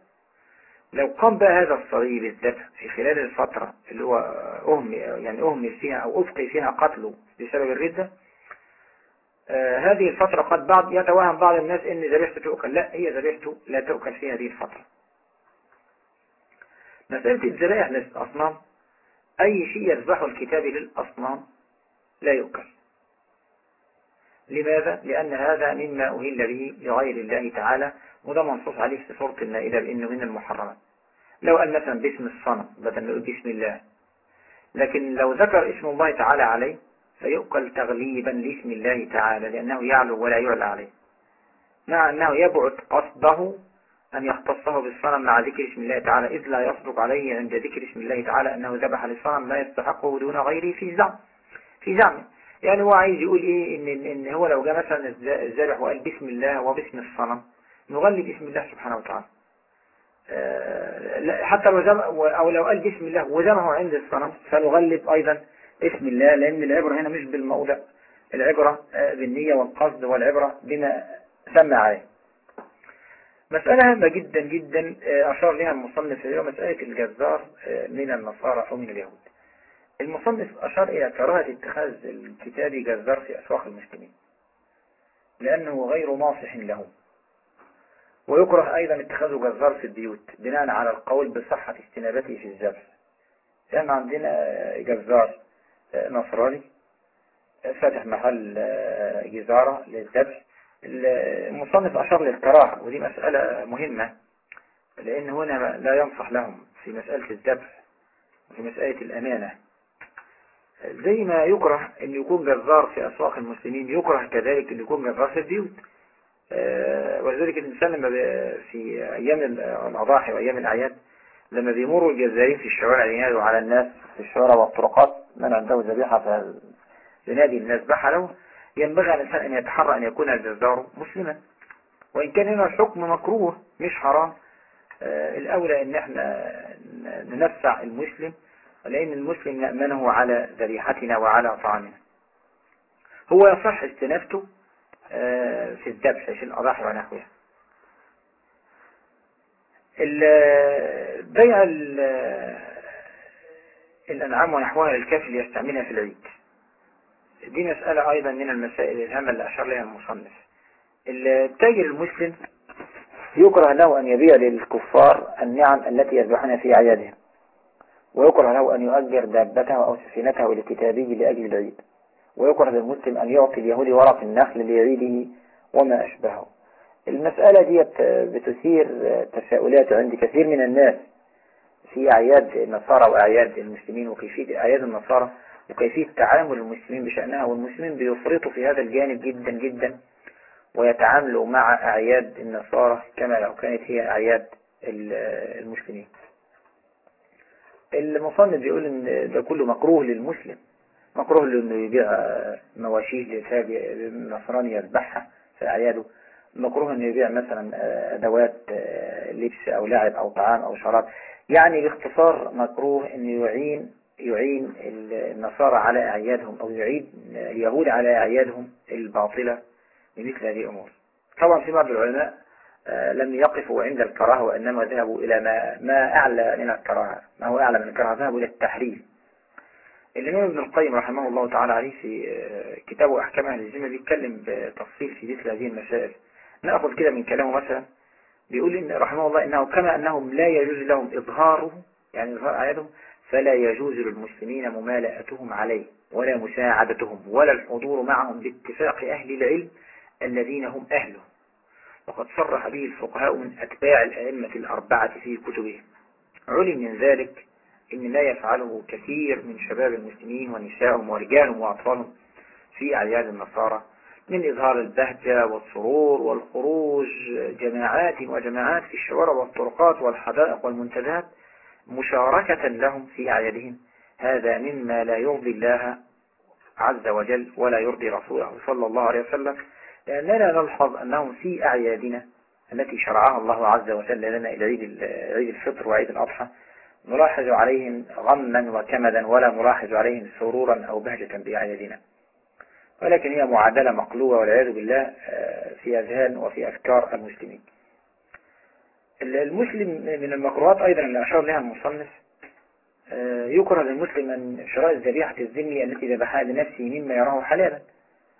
لو قام بقى هذا الصبي بالذات في خلال الفترة اللي هو أهمل يعني أهمل فيها أو أفقي فيها قتله بسبب الردة آه هذه الفترة قد بعض يتوهم بعض الناس إن ذبيحته تؤكل. لا هي ذبيحته لا تؤكل في هذه الفترة. مسألة الذبائح للأصنام أي شيء يذبحه الكتاب للأصنام لا يؤكل. لماذا؟ لأن هذا مما أهل به لغير الله تعالى وده منصوص عليه في سورة المائدة بأنه من المحرمات. لو قال مثلا باسم الصنم بدل ما يقول باسم الله. لكن لو ذكر اسم الله تعالى عليه فيؤكل تغليبا لاسم الله تعالى لأنه يعلو ولا يعلى عليه. مع أنه يبعد قصده أن يختصه بالصنم مع ذكر اسم الله تعالى إذ لا يصدق عليه عند ذكر اسم الله تعالى أنه ذبح للصنم ما يستحقه دون غيره في زعم. في زعم. يعني هو عايز يقول إيه؟ إن, إن هو لو جاء مثلا الذبح وقال بسم الله وباسم الصنم نغلي باسم الله سبحانه وتعالى. حتى لو زم أو لو قال بسم الله وزمه عند الصنم فنغلب أيضا. اسم الله لأن العبرة هنا مش بالموضع. العبرة آه، بالنية والقصد والعبرة بما سمى عليه. مسألة هامة جدا جدا آه، أشار لها المصنف هي مسألة الجزار آه، من النصارى أو من اليهود. المصنف أشار إلى كراهة اتخاذ الكتاب جزار في أسواق المسلمين لأنه غير ناصح لهم ويكره أيضا اتخاذ جزار في البيوت بناء على القول بصحة استنابته في الذبح كان عندنا جزار آه، نصراني فاتح محل جزارة للذبح المصنف أشار للكراهة ودي مسألة مهمة لأن هنا لا ينصح لهم في مسألة الذبح وفي مسألة الأمانة. زي ما يكره أن يكون جزار في أسواق المسلمين يكره كذلك أن يكون جزار في البيوت. آه، ولذلك الإنسان لما في أيام الأضاحي وأيام الأعياد لما بيمروا الجزارين في الشوارع ينادوا على الناس في الشوارع والطرقات من عنده ذبيحة؟ فينادي الناس بحى له. ينبغي على الإنسان أن يتحرى أن يكون الجزار مسلما. وإن كان هنا الحكم مكروه مش حرام. آه الأولى أن إحنا ننفع المسلم لأن المسلم نأمنه على ذريحتنا وعلى طعامنا. هو يصح استنافته آه في الذبح في الأضاحي ونحوها. بيع الأنعام ونحوها للكافل يستعملها في العيد. دي مسألة أيضا من المسائل الهامة اللي أشار لها المصنف. التاجر المسلم يكره له أن يبيع للكفار النعم التي يذبحونها في أعيادهم ويكره له أن يؤجر دابته أو سفينته لكتابه لأجل العيد. ويكره للمسلم أن يعطي اليهودي ورق النخل لعيده وما أشبهه. المسألة دي بتثير تساؤلات عند كثير من الناس في أعياد النصارى وأعياد المسلمين وكيفية أعياد النصارى وكيفية تعامل المسلمين بشأنها والمسلمين بيفرطوا في هذا الجانب جدا جدا ويتعاملوا مع أعياد النصارى كما لو كانت هي أعياد المسلمين. المصنف بيقول إن ده كله مكروه للمسلم. مكروه له انه يبيع مواشيه للنصراني يذبحها في اعياده مكروه انه يبيع مثلا أدوات لبس أو لعب أو طعام أو شراب. يعني باختصار مكروه انه يعين يعين النصارى على أعيادهم أو يعيد اليهود على أعيادهم الباطلة بمثل هذه الأمور. طبعا في بعض العلماء لم يقفوا عند الكراهة وإنما ذهبوا إلى ما, ما أعلى من الكراهة. ما هو أعلى من الكراهة؟ ذهبوا إلى التحريم. الإمام ابن القيم رحمه الله تعالى عليه في كتابه أحكام أهل الذمة بيتكلم بتفصيل في مثل هذه المسائل. نأخذ كده من كلامه مثلا بيقول إن رحمه الله إنه كما أنهم لا يجوز لهم إظهاره يعني إظهار أعيادهم فلا يجوز للمسلمين ممالأتهم عليه ولا مساعدتهم ولا الحضور معهم باتفاق أهل العلم الذين هم أهله. وقد صرح به الفقهاء من أتباع الأئمة الأربعة في كتبهم. علم من ذلك إن ما يفعله كثير من شباب المسلمين ونسائهم ورجالهم وأطفالهم في أعياد النصارى من إظهار البهجة والسرور والخروج جماعات وجماعات في الشوارع والطرقات والحدائق والمنتزهات مشاركة لهم في أعيادهم. هذا مما لا يرضي الله عز وجل ولا يرضي رسوله صلى الله عليه وسلم. لأننا نلحظ أنهم في أعيادنا التي شرعها الله عز وجل لنا إلى عيد الفطر وعيد الأضحى. نلاحظ عليهم غما وكمدا ولا نلاحظ عليهم سرورا أو بهجة بأعيادنا. ولكن هي معادلة مقلوبة والعياذ بالله في أذهان وفي أفكار المسلمين. المسلم من المكروهات أيضا اللي أشار لها المصنف يكره للمسلم أن شراء الذبيحة الذمية التي ذبحها لنفسه مما يراه حلالا.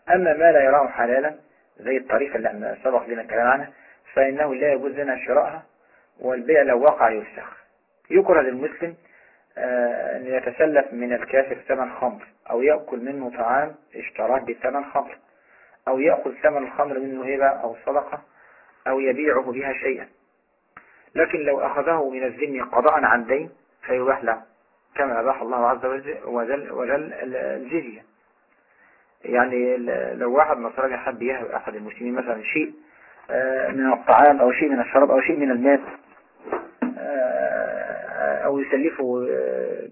أما ما لا يراه حلالا زي الطريقة اللي سبق لنا الكلام عنها فإنه لا يجوز لنا شرائها والبيع لو وقع يفسخ. يكره للمسلم أن يتسلف من الكافر ثمن خمر أو يأكل منه طعام اشتراه بثمن خمر أو يأخذ ثمن الخمر منه هبة أو صدقة أو يبيعه بها شيئا. لكن لو أخذه من الذم قضاء عن دين فيباح له كما أباح الله عز وجل, وجل الجزية. يعني لو واحد نصراني حب يهب أحد المسلمين مثلا شيء من الطعام أو شيء من الشراب أو شيء من المال أو يسلفه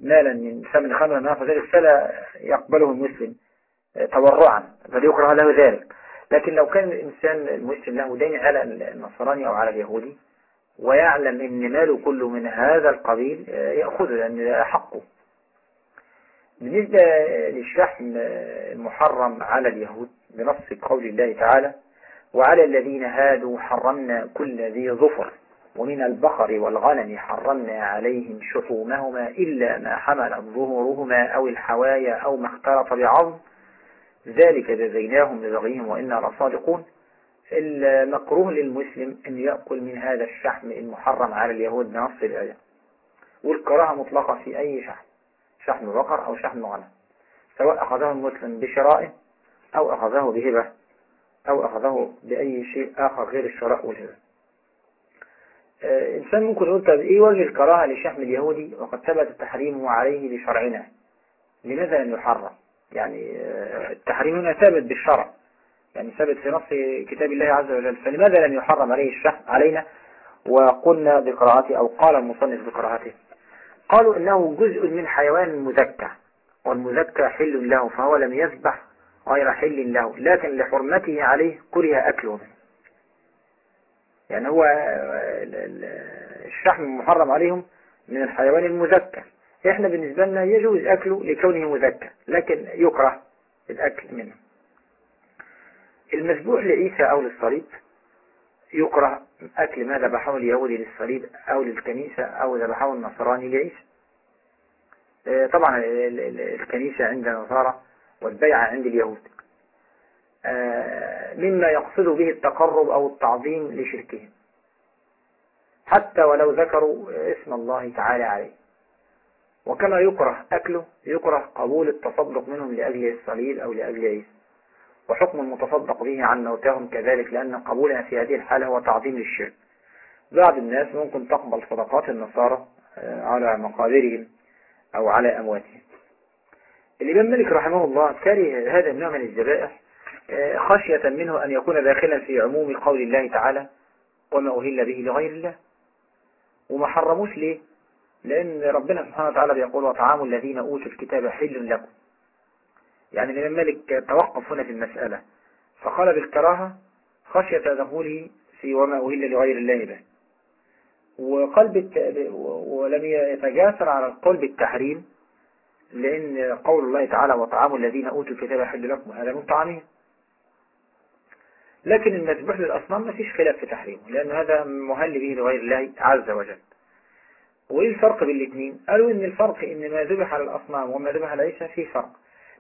مالا من ثمن خمر ما فذلك فلا يقبله المسلم تورعا بل يكره له ذلك. لكن لو كان الإنسان المسلم له دين على النصراني أو على اليهودي ويعلم أن ماله كله من هذا القبيل يأخذه لأن حقه. بالنسبة للشحن المحرم على اليهود بنص قول الله تعالى وعلى الذين هادوا حرمنا كل ذي ظفر ومن البقر والغنم حرمنا عليهم شحومهما إلا ما حملت ظهورهما أو الحوايا أو ما اختلط بعظم. ذلك جزيناهم ببغيهم وإنا لصادقون. المكروه للمسلم أن يأكل من هذا الشحم المحرم على اليهود بنص الآية. والكراهة مطلقة في أي شحم؟ شحم بقر أو شحم غنم. سواء أخذه المسلم بشرائه أو أخذه بهبة أو أخذه بأي شيء آخر غير الشراء والهبة. إنسان ممكن يقول طب إيه وجه الكراهة لشحم اليهودي؟ وقد ثبت تحريمه عليه بشرعنا. لماذا لم يحرم؟ يعني التحريم هنا ثابت بالشرع. يعني ثابت في نص كتاب الله عز وجل. فلماذا لم يحرم عليه الشحم علينا؟ وقلنا بقراءته أو قال المصنف بقراءته. قالوا إنه جزء من حيوان مزكى والمزكى حل له فهو لم يذبح غير حل له لكن لحرمته عليه كره أكله. يعني هو الشحم المحرم عليهم من الحيوان المزكى إحنا بالنسبة لنا يجوز أكله لكونه مزكى لكن يكره الأكل منه. المذبوح لعيسى أو للصليب يكره أكل ما ذبحه اليهودي للصليب أو للكنيسة أو ذبحه النصراني لعيسى. طبعا الكنيسة عند النصارى والبيعة عند اليهود. مما يقصد به التقرب أو التعظيم لشركهم. حتى ولو ذكروا اسم الله تعالى عليه. وكما يكره أكله يكره قبول التصدق منهم لأجل الصليب أو لأجل عيسى وحكم المتصدق به عن موتاهم كذلك لأن قبولها في هذه الحالة هو تعظيم للشرك بعض الناس ممكن تقبل صدقات النصارى على مقابرهم أو أمواتهم أمواتهم. الإمام مالك رحمه الله كره هذا النوع من الذبائح خشية منه أن يكون داخلا في عموم قول الله تعالى وما أهل به لغير الله. وما حرموش ليه؟ لأن ربنا سبحانه وتعالى بيقول وطعام الذين أوتوا الكتاب حل لكم. يعني الإمام مالك توقف هنا في المسألة. فقال بالكراهة خشية دخوله في وما أهل لغير الله به. وقلب ولم يتجاسر على القول بالتحريم لأن قول الله تعالى وطعام الذين أوتوا الكتاب حل لكم. هذا من طعامهم. لكن المذبوح للأصنام ما فيش خلاف في تحريمه لأن هذا مهل به لغير الله عز وجل. وإيه الفرق بين الاثنين قالوا إن الفرق إن ما ذبح على الأصنام وما ذبح على فيه فرق.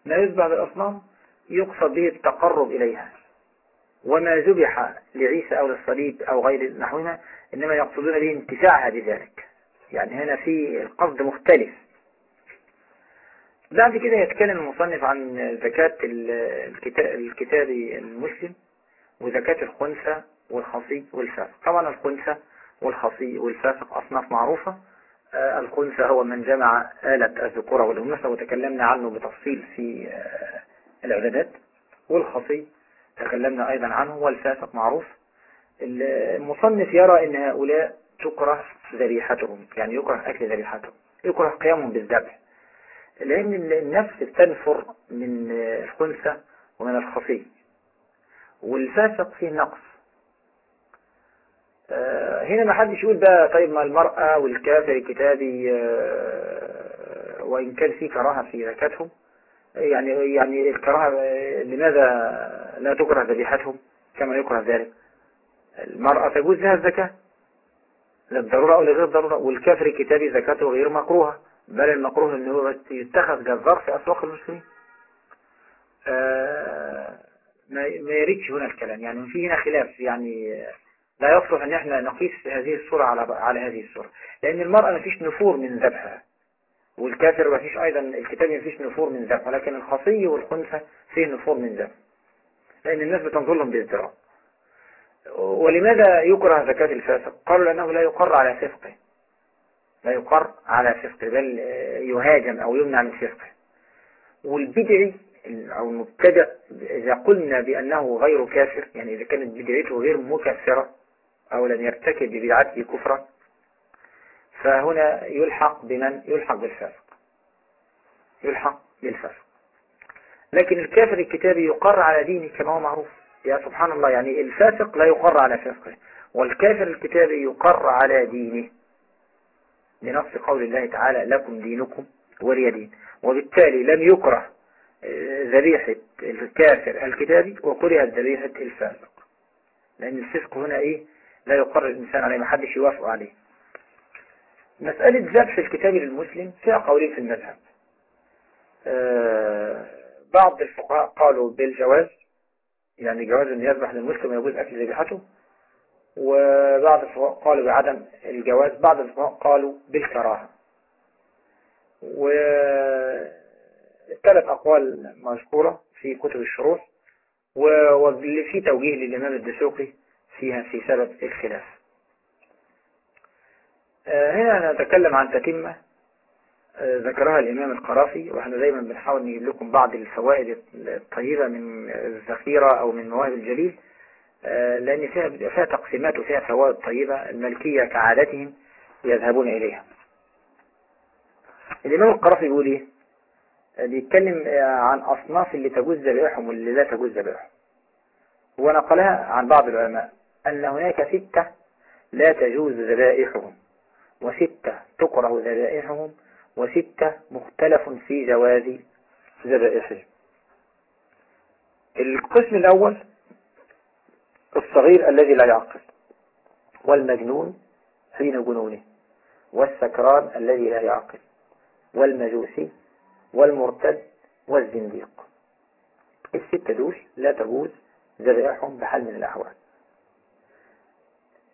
ما يذبح للأصنام يقصد به التقرب إليها. وما ذبح لعيسى أو للصليب أو غير نحوها إنما يقصدون به انتفاعها بذلك يعني هنا في القصد مختلف. بعد كده يتكلم المصنف عن زكاة الكتاب المسلم. وزكاة الخنثى والخصي والفاسق. طبعا الخنثى والخصي والفاسق أصناف معروفة. آه، الخنثى هو من جمع آلة الذكورة والأنوثة وتكلمنا عنه بتفصيل في آه، العدادات والخصي تكلمنا أيضا عنه والفاسق معروف. المصنف يرى أن هؤلاء تكره ذبيحتهم يعني يكره أكل ذبيحتهم يكره قيامهم بالذبح. لأن النفس تنفر من الخنثى ومن الخصي. والفاسق فيه نقص آه، هنا ما حدش يقول بقى طيب ما المرأة والكافر الكتابي آه، وإن كان في كراهة في زكاتهم. يعني يعني الكراهة لماذا لا تكره ذبيحتهم كما يكره ذلك؟ المرأة تجوز لها الزكاة. للضرورة أو لغير الضرورة. والكافر الكتابي زكاته غير مكروهة بل المكروه أنه يتخذ جزار في أسواق المسلمين. آه، ما يريدش هنا الكلام. يعني في هنا خلاف. يعني لا يصلح أن إحنا نقيس هذه الصورة على على هذه الصورة. لأن المرأة ما فيش نفور من ذبحها والكافر ما فيش أيضا الكتاب ما فيش نفور من ذبح لكن الخصي والخنثى فيه نفور من ذبح لأن الناس بتنظر لهم بازدراء ولماذا يكره زكاة الفاسق؟ قالوا لأنه لا يقر على فسقه. لا يقر على فسقه بل يهاجم أو يمنع من فسقه. والبدعي أو المبتدع إذا قلنا بأنه غير كافر يعني إذا كانت بدعته غير مكفرة أو لم يرتكب ببدعته كفرا فهنا يلحق بمن؟ يلحق بالفاسق. يلحق بالفاسق. لكن الكافر الكتابي يقر على دينه كما هو معروف. يا سبحان الله يعني الفاسق لا يقر على فاسقه والكافر الكتابي يقر على دينه. لنص قول الله تعالى لكم دينكم ولي دين. وبالتالي لم يكره ذبيحة الكافر الكتابي وكرهت ذبيحة الفاسق. لأن الفسق هنا إيه؟ لا يقرر الإنسان عليه ما حدش يوافق عليه. مسألة ذبح الكتاب للمسلم فيها قولين في المذهب. آه بعض الفقهاء قالوا بالجواز يعني جواز أن يذبح للمسلم ويجوز أكل ذبيحته وبعض الفقهاء قالوا بعدم الجواز بعض الفقهاء قالوا بالكراهة. وثلاث أقوال مذكورة في كتب الشروح واللي في توجيه للإمام الدسوقي فيها في سبب الخلاف. آه، هنا نتكلم عن تتمة آه، ذكرها الإمام القرافي وإحنا دايما بنحاول نجيب لكم بعض الفوائد الطيبة من الذخيرة أو من مواهب الجليل آه، لأن فيها, فيها تقسيمات وفيها فوائد طيبة الملكية كعادتهم يذهبون إليها. الإمام القرافي بيقول إيه؟ بيتكلم عن أصناف اللي تجوز ذبائحهم واللي لا تجوز ذبائحهم ونقلها عن بعض العلماء أن هناك ستة لا تجوز ذبائحهم وستة تكره ذبائحهم وستة مختلف في جواز ذبائحهم. القسم الأول الصغير الذي لا يعقل والمجنون حين جنونه والسكران الذي لا يعقل والمجوسي والمرتد والزنديق. الستة دوش لا تجوز ذبائحهم بحال من الأحوال.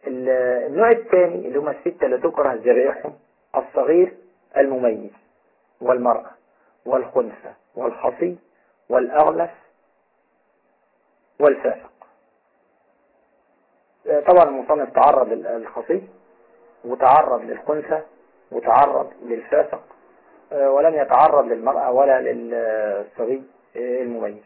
النوع الثاني اللي هم الستة اللي تكره ذبائحهم الصغير المميز والمرأة والخنثى والخصي والأغلف والفاسق. طبعا المصنف تعرض للخصي وتعرض للخنثى وتعرض للفاسق ولم يتعرض للمرأة ولا للصبي المميز.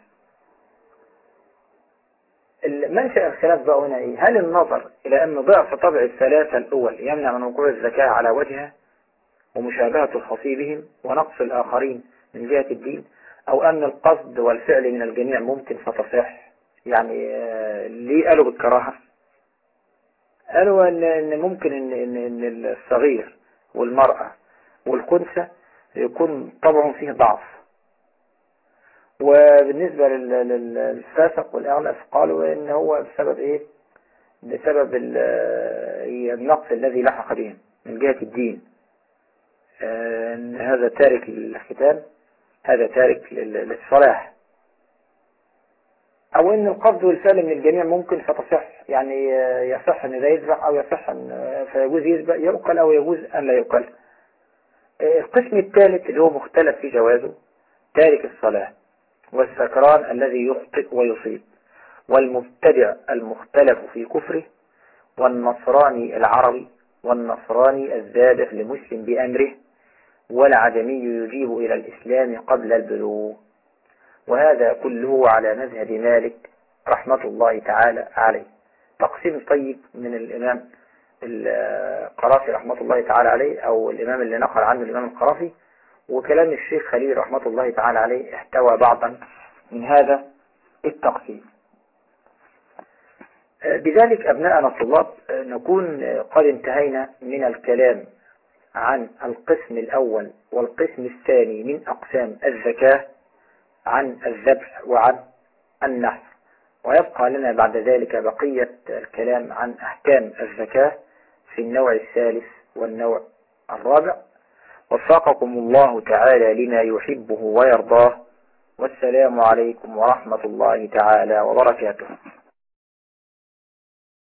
منشأ الخلاف بقى هنا إيه؟ هل النظر إلى أن ضعف طبع الثلاثة الأول يمنع من وقوع الزكاة على وجهها ومشابهة الخصي بهم ونقص الآخرين من جهة الدين أو أن القصد والفعل من الجميع ممكن فتصح؟ يعني ليه قالوا بالكراهة؟ قالوا ان ممكن إن الصغير والمرأة والكنسة يكون طبعهم فيه ضعف. وبالنسبة للفاسق والأغلف قالوا إن هو بسبب إيه؟ بسبب النقص الذي لحق بهم من جهة الدين. إن هذا تارك للختان هذا تارك للصلاح. أو إن القبض والفعل من الجميع ممكن فتصح يعني يصح أن لا يذبح أو يصح أن فيجوز يذبح يؤكل أو يجوز أن لا يؤكل. القسم الثالث اللي هو مختلف في جوازه تارك الصلاة والسكران الذي يخطئ ويصيب والمبتدع المختلف في كفره والنصراني العربي والنصراني الزادف لمسلم بأمره والعجمي يجيب إلى الإسلام قبل البلوغ. وهذا كله على مذهب مالك رحمة الله تعالى عليه. تقسيم طيب من الإمام القرافي رحمة الله تعالى عليه أو الإمام اللي نقل عنه الإمام القرافي وكلام الشيخ خليل رحمة الله تعالى عليه احتوى بعضا من هذا التقسيم. بذلك أبناءنا الطلاب نكون قد انتهينا من الكلام عن القسم الأول والقسم الثاني من أقسام الزكاة عن الذبح وعن النحر. ويبقى لنا بعد ذلك بقية الكلام عن أحكام الزكاة. في النوع الثالث والنوع الرابع. وفقكم الله تعالى لما يحبه ويرضاه. والسلام عليكم ورحمة الله تعالى وبركاته.